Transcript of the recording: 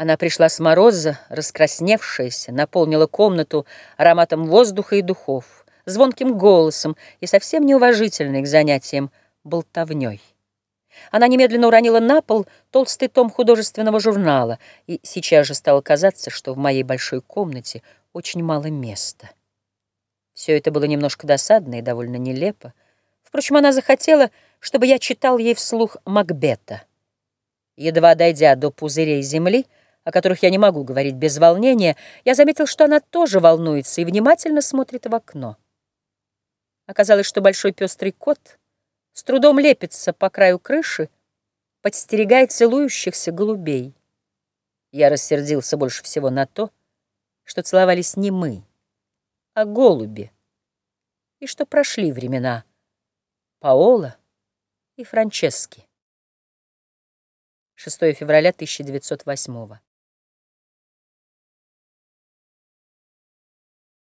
Она пришла с мороза, раскрасневшаяся, наполнила комнату ароматом воздуха и духов, звонким голосом и совсем неуважительной к занятиям болтовней. Она немедленно уронила на пол толстый том художественного журнала, и сейчас же стало казаться, что в моей большой комнате очень мало места. Все это было немножко досадно и довольно нелепо. Впрочем, она захотела, чтобы я читал ей вслух Макбета. Едва дойдя до пузырей земли, о которых я не могу говорить без волнения, я заметил, что она тоже волнуется и внимательно смотрит в окно. Оказалось, что большой пестрый кот с трудом лепится по краю крыши, подстерегает целующихся голубей. Я рассердился больше всего на то, что целовались не мы, а голуби, и что прошли времена Паола и Франчески. 6 февраля 1908